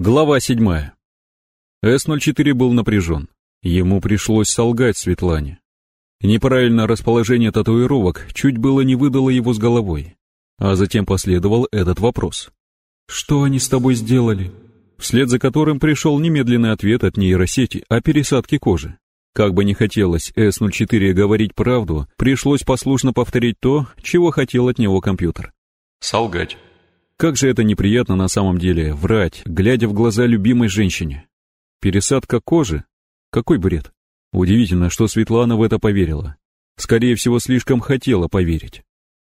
Глава 7. С-04 был напряжен. Ему пришлось солгать Светлане. Неправильное расположение татуировок чуть было не выдало его с головой. А затем последовал этот вопрос. «Что они с тобой сделали?» Вслед за которым пришел немедленный ответ от нейросети о пересадке кожи. Как бы не хотелось С-04 говорить правду, пришлось послушно повторить то, чего хотел от него компьютер. Солгать. Как же это неприятно на самом деле, врать, глядя в глаза любимой женщине. Пересадка кожи? Какой бред. Удивительно, что Светлана в это поверила. Скорее всего, слишком хотела поверить.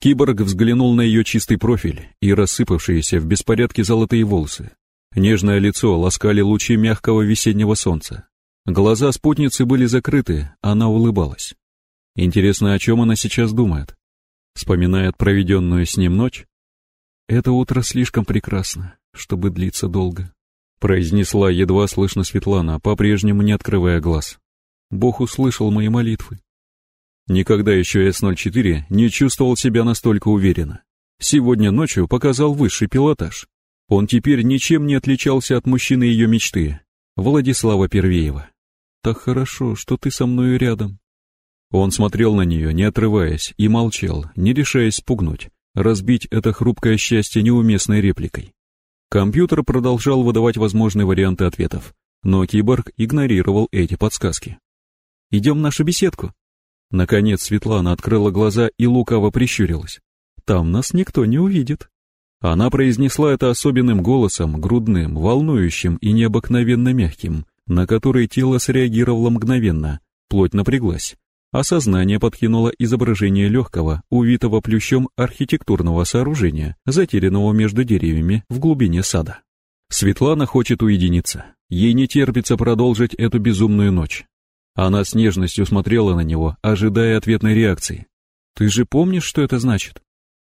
Киборг взглянул на ее чистый профиль и рассыпавшиеся в беспорядке золотые волосы. Нежное лицо ласкали лучи мягкого весеннего солнца. Глаза спутницы были закрыты, она улыбалась. Интересно, о чем она сейчас думает? Вспоминает проведенную с ним ночь? «Это утро слишком прекрасно, чтобы длиться долго», произнесла едва слышно Светлана, по-прежнему не открывая глаз. «Бог услышал мои молитвы». Никогда еще С-04 не чувствовал себя настолько уверенно. Сегодня ночью показал высший пилотаж. Он теперь ничем не отличался от мужчины ее мечты, Владислава Первеева. «Так хорошо, что ты со мной рядом». Он смотрел на нее, не отрываясь, и молчал, не решаясь спугнуть, разбить это хрупкое счастье неуместной репликой. Компьютер продолжал выдавать возможные варианты ответов, но киборг игнорировал эти подсказки. «Идем в нашу беседку». Наконец Светлана открыла глаза и лукаво прищурилась. «Там нас никто не увидит». Она произнесла это особенным голосом, грудным, волнующим и необыкновенно мягким, на который тело среагировало мгновенно, плоть напряглась, а сознание подкинуло изображение легкого, увитого плющом архитектурного сооружения, затерянного между деревьями в глубине сада. Светлана хочет уединиться. Ей не терпится продолжить эту безумную ночь. Она с нежностью смотрела на него, ожидая ответной реакции. «Ты же помнишь, что это значит?»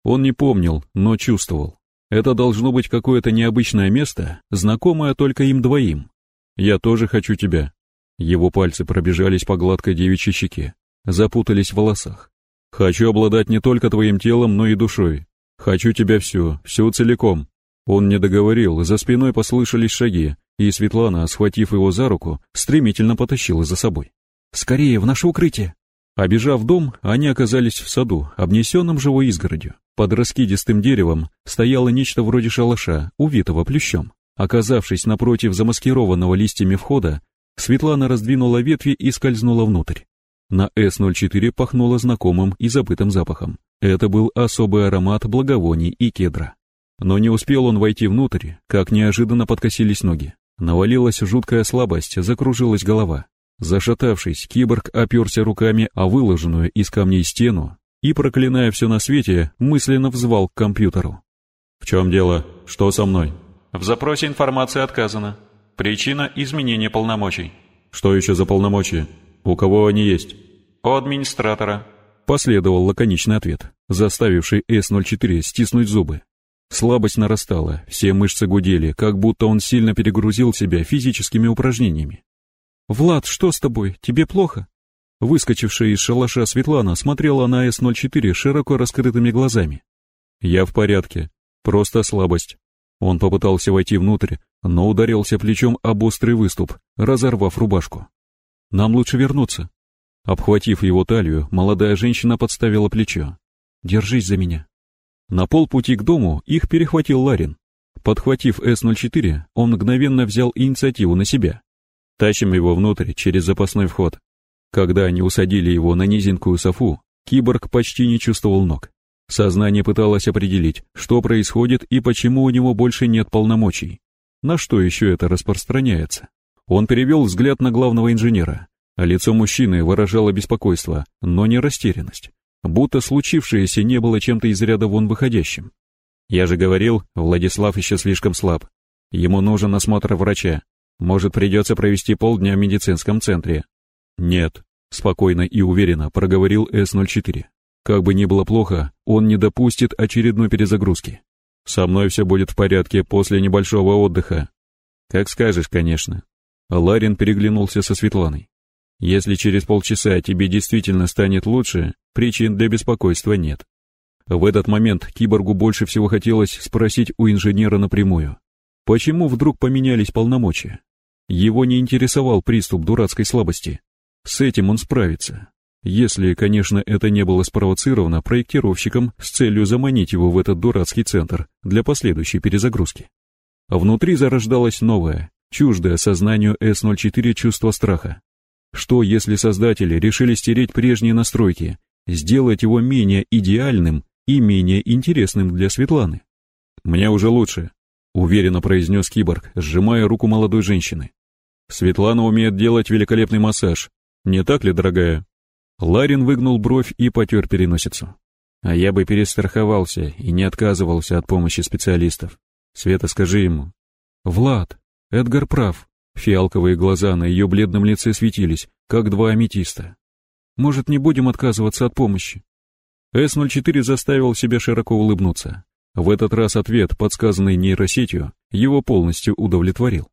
Он не помнил, но чувствовал. Это должно быть какое-то необычное место, знакомое только им двоим. «Я тоже хочу тебя». Его пальцы пробежались по гладкой девичьей щеке запутались в волосах. Хочу обладать не только твоим телом, но и душой. Хочу тебя всю, всю целиком. Он не договорил, за спиной послышались шаги, и Светлана, схватив его за руку, стремительно потащила за собой. «Скорее, в наше укрытие!» Обежав дом, они оказались в саду, обнесенном живой изгородью. Под раскидистым деревом стояло нечто вроде шалаша, увитого плющом. Оказавшись напротив замаскированного листьями входа, Светлана раздвинула ветви и скользнула внутрь. На С-04 пахнуло знакомым и забытым запахом. Это был особый аромат благовоний и кедра. Но не успел он войти внутрь, как неожиданно подкосились ноги. Навалилась жуткая слабость, закружилась голова. Зашатавшись, киборг оперся руками о выложенную из камней стену и, проклиная все на свете, мысленно взвал к компьютеру. «В чем дело? Что со мной?» «В запросе информации отказано. Причина изменения полномочий». «Что еще за полномочия?» У кого они есть? У администратора. Последовал лаконичный ответ, заставивший С-04 стиснуть зубы. Слабость нарастала, все мышцы гудели, как будто он сильно перегрузил себя физическими упражнениями. «Влад, что с тобой? Тебе плохо?» Выскочившая из шалаша Светлана смотрела на С-04 широко раскрытыми глазами. «Я в порядке. Просто слабость». Он попытался войти внутрь, но ударился плечом об острый выступ, разорвав рубашку. Нам лучше вернуться». Обхватив его талию, молодая женщина подставила плечо. «Держись за меня». На полпути к дому их перехватил Ларин. Подхватив С-04, он мгновенно взял инициативу на себя. Тащим его внутрь, через запасной вход. Когда они усадили его на низенькую софу, киборг почти не чувствовал ног. Сознание пыталось определить, что происходит и почему у него больше нет полномочий. На что еще это распространяется? Он перевел взгляд на главного инженера. Лицо мужчины выражало беспокойство, но не растерянность. Будто случившееся не было чем-то из ряда вон выходящим. «Я же говорил, Владислав еще слишком слаб. Ему нужен осмотр врача. Может, придется провести полдня в медицинском центре». «Нет», — спокойно и уверенно проговорил С-04. «Как бы ни было плохо, он не допустит очередной перезагрузки. Со мной все будет в порядке после небольшого отдыха». «Как скажешь, конечно», Ларин переглянулся со Светланой. «Если через полчаса тебе действительно станет лучше, причин для беспокойства нет». В этот момент киборгу больше всего хотелось спросить у инженера напрямую. Почему вдруг поменялись полномочия? Его не интересовал приступ дурацкой слабости. С этим он справится. Если, конечно, это не было спровоцировано проектировщиком с целью заманить его в этот дурацкий центр для последующей перезагрузки. Внутри зарождалось новое, чуждое сознанию С-04 чувство страха. Что, если создатели решили стереть прежние настройки, сделать его менее идеальным и менее интересным для Светланы? «Мне уже лучше», — уверенно произнес киборг, сжимая руку молодой женщины. «Светлана умеет делать великолепный массаж. Не так ли, дорогая?» Ларин выгнул бровь и потер переносицу. «А я бы перестраховался и не отказывался от помощи специалистов. Света, скажи ему». «Влад, Эдгар прав. Фиалковые глаза на ее бледном лице светились, как два аметиста. «Может, не будем отказываться от помощи?» С-04 заставил себя широко улыбнуться. В этот раз ответ, подсказанный нейросетью, его полностью удовлетворил.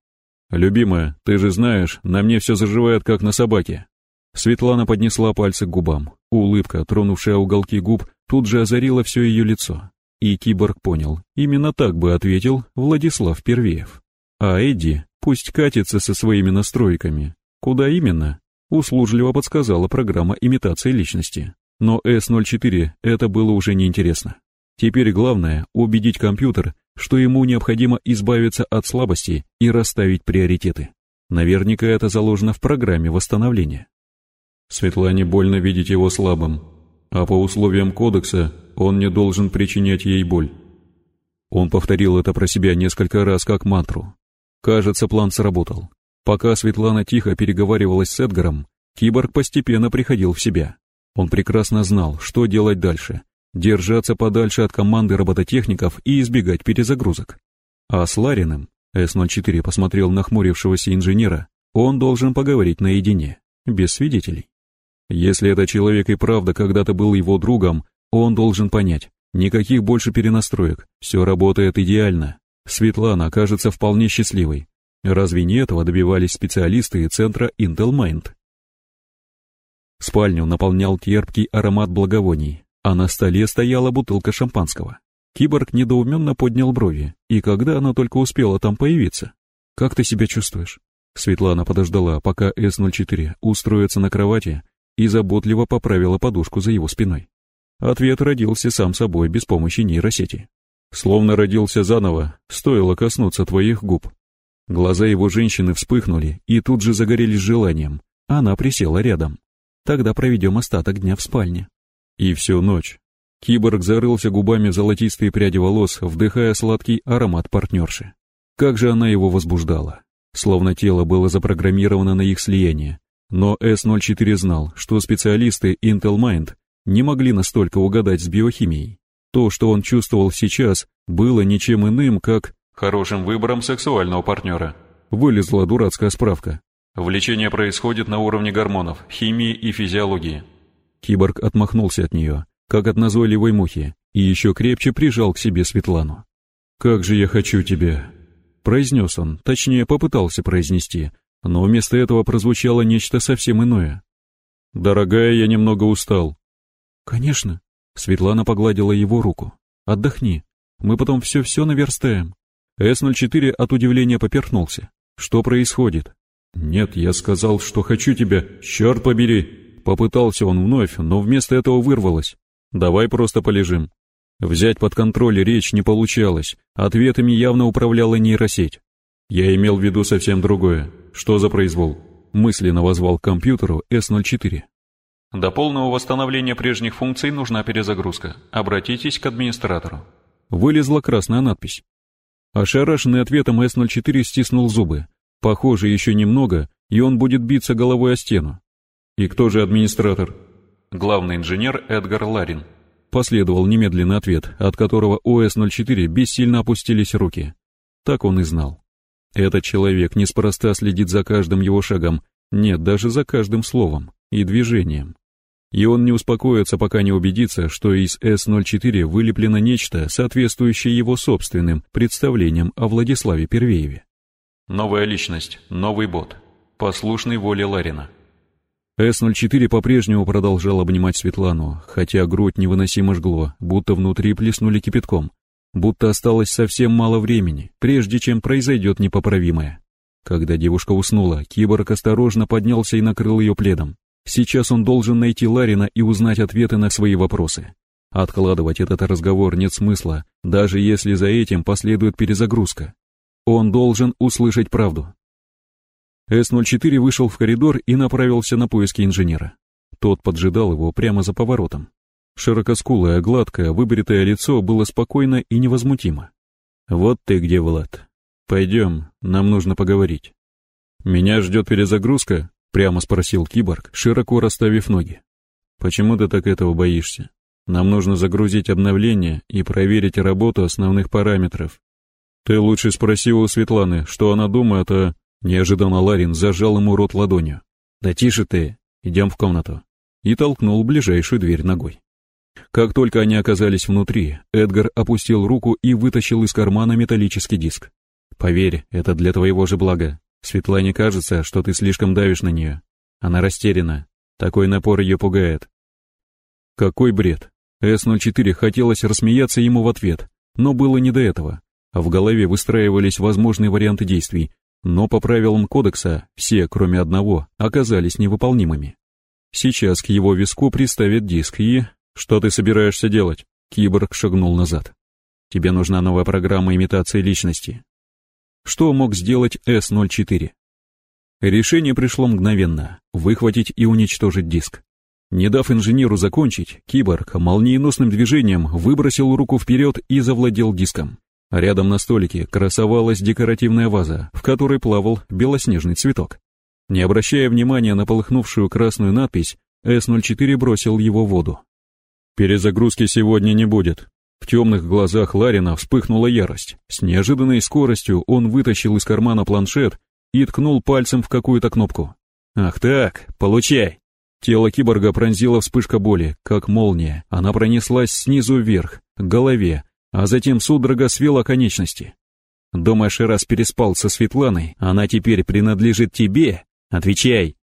«Любимая, ты же знаешь, на мне все заживает, как на собаке». Светлана поднесла пальцы к губам. Улыбка, тронувшая уголки губ, тут же озарила все ее лицо. И киборг понял, именно так бы ответил Владислав Первеев. А Эдди Пусть катится со своими настройками. Куда именно? Услужливо подсказала программа имитации личности. Но С-04 это было уже неинтересно. Теперь главное — убедить компьютер, что ему необходимо избавиться от слабости и расставить приоритеты. Наверняка это заложено в программе восстановления. Светлане больно видеть его слабым, а по условиям кодекса он не должен причинять ей боль. Он повторил это про себя несколько раз как мантру, Кажется, план сработал. Пока Светлана тихо переговаривалась с Эдгаром, киборг постепенно приходил в себя. Он прекрасно знал, что делать дальше. Держаться подальше от команды робототехников и избегать перезагрузок. А с Лариным, С-04 посмотрел на хмурившегося инженера, он должен поговорить наедине, без свидетелей. Если этот человек и правда когда-то был его другом, он должен понять, никаких больше перенастроек, все работает идеально, Светлана окажется вполне счастливой. Разве не этого добивались специалисты центра Intel Mind? Спальню наполнял терпкий аромат благовоний, а на столе стояла бутылка шампанского. Киборг недоуменно поднял брови, и когда она только успела там появиться? «Как ты себя чувствуешь?» Светлана подождала, пока С-04 устроится на кровати и заботливо поправила подушку за его спиной. Ответ родился сам собой без помощи нейросети. Словно родился заново, стоило коснуться твоих губ. Глаза его женщины вспыхнули и тут же загорелись желанием. Она присела рядом. Тогда проведем остаток дня в спальне. И всю ночь. Киборг зарылся губами в золотистые пряди волос, вдыхая сладкий аромат партнерши. Как же она его возбуждала. Словно тело было запрограммировано на их слияние. Но С-04 знал, что специалисты Intel Mind не могли настолько угадать с биохимией. То, что он чувствовал сейчас, было ничем иным, как «хорошим выбором сексуального партнера». Вылезла дурацкая справка. Влечение происходит на уровне гормонов, химии и физиологии. Киборг отмахнулся от нее, как от назойливой мухи, и еще крепче прижал к себе Светлану. «Как же я хочу тебя!» Произнес он, точнее попытался произнести, но вместо этого прозвучало нечто совсем иное. «Дорогая, я немного устал». «Конечно», Светлана погладила его руку. «Отдохни. Мы потом все-все наверстаем». С-04 от удивления поперхнулся. «Что происходит?» «Нет, я сказал, что хочу тебя. Черт побери!» Попытался он вновь, но вместо этого вырвалось. «Давай просто полежим». Взять под контроль речь не получалось. Ответами явно управляла нейросеть. Я имел в виду совсем другое. Что за произвол? Мысленно возвал к компьютеру С-04. До полного восстановления прежних функций нужна перезагрузка. Обратитесь к администратору. Вылезла красная надпись. Ошарашенный ответом С-04 стиснул зубы. Похоже, еще немного, и он будет биться головой о стену. И кто же администратор? Главный инженер Эдгар Ларин. Последовал немедленный ответ, от которого у С-04 бессильно опустились руки. Так он и знал. Этот человек неспроста следит за каждым его шагом, нет, даже за каждым словом и движением. И он не успокоится, пока не убедится, что из С-04 вылеплено нечто, соответствующее его собственным представлениям о Владиславе Первееве. Новая личность, новый бот, послушный воле Ларина. С-04 по-прежнему продолжал обнимать Светлану, хотя грудь невыносимо жгло, будто внутри плеснули кипятком. будто осталось совсем мало времени, прежде чем произойдет непоправимое. Когда девушка уснула, киборг осторожно поднялся и накрыл ее пледом. Сейчас он должен найти Ларина и узнать ответы на свои вопросы. Откладывать этот разговор нет смысла, даже если за этим последует перезагрузка. Он должен услышать правду. С-04 вышел в коридор и направился на поиски инженера. Тот поджидал его прямо за поворотом. Широкоскулое, гладкое, выбритое лицо было спокойно и невозмутимо. «Вот ты где, Влад. Пойдем, нам нужно поговорить». «Меня ждет перезагрузка?» — прямо спросил киборг, широко расставив ноги. «Почему ты так этого боишься? Нам нужно загрузить обновление и проверить работу основных параметров. Ты лучше спроси у Светланы, что она думает о...» Неожиданно Ларин зажал ему рот ладонью. «Да тише ты, идем в комнату». И толкнул ближайшую дверь ногой. Как только они оказались внутри, Эдгар опустил руку и вытащил из кармана металлический диск. «Поверь, это для твоего же блага. Светлане кажется, что ты слишком давишь на нее. Она растеряна. Такой напор ее пугает». Какой бред. С-04 хотелось рассмеяться ему в ответ, но было не до этого. В голове выстраивались возможные варианты действий, но по правилам кодекса все, кроме одного, оказались невыполнимыми. Сейчас к его виску приставят диск и... «Что ты собираешься делать?» Киборг шагнул назад. «Тебе нужна новая программа имитации личности». Что мог сделать С-04? Решение пришло мгновенно — выхватить и уничтожить диск. Не дав инженеру закончить, киборг молниеносным движением выбросил руку вперед и завладел диском. Рядом на столике красовалась декоративная ваза, в которой плавал белоснежный цветок. Не обращая внимания на полыхнувшую красную надпись, С-04 бросил его в воду. Перезагрузки сегодня не будет. В темных глазах Ларина вспыхнула ярость. С неожиданной скоростью он вытащил из кармана планшет и ткнул пальцем в какую-то кнопку. «Ах так, получай!» Тело киборга пронзила вспышка боли, как молния. Она пронеслась снизу вверх, к голове, а затем судорога свела конечности. «Думаешь, раз переспал со Светланой, она теперь принадлежит тебе? Отвечай!»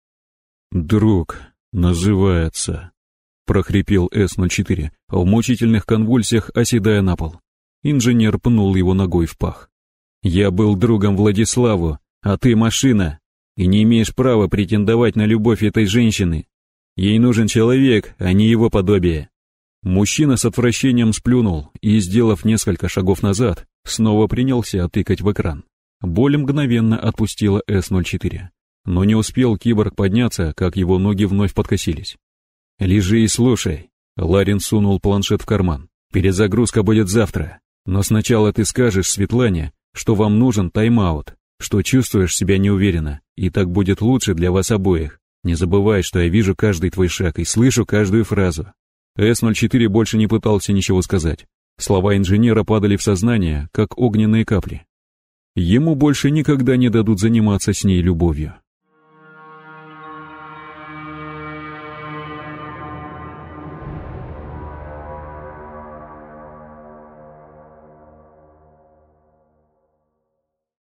«Друг, называется», прохрипел С-04, в мучительных конвульсиях оседая на пол. Инженер пнул его ногой в пах. «Я был другом Владиславу, а ты машина, и не имеешь права претендовать на любовь этой женщины. Ей нужен человек, а не его подобие». Мужчина с отвращением сплюнул и, сделав несколько шагов назад, снова принялся тыкать в экран. Боль мгновенно отпустила С-04. Но не успел киборг подняться, как его ноги вновь подкосились. «Лежи и слушай». Ларин сунул планшет в карман. «Перезагрузка будет завтра. Но сначала ты скажешь Светлане, что вам нужен тайм-аут, что чувствуешь себя неуверенно, и так будет лучше для вас обоих. Не забывай, что я вижу каждый твой шаг и слышу каждую фразу». С-04 больше не пытался ничего сказать. Слова инженера падали в сознание, как огненные капли. Ему больше никогда не дадут заниматься с ней любовью.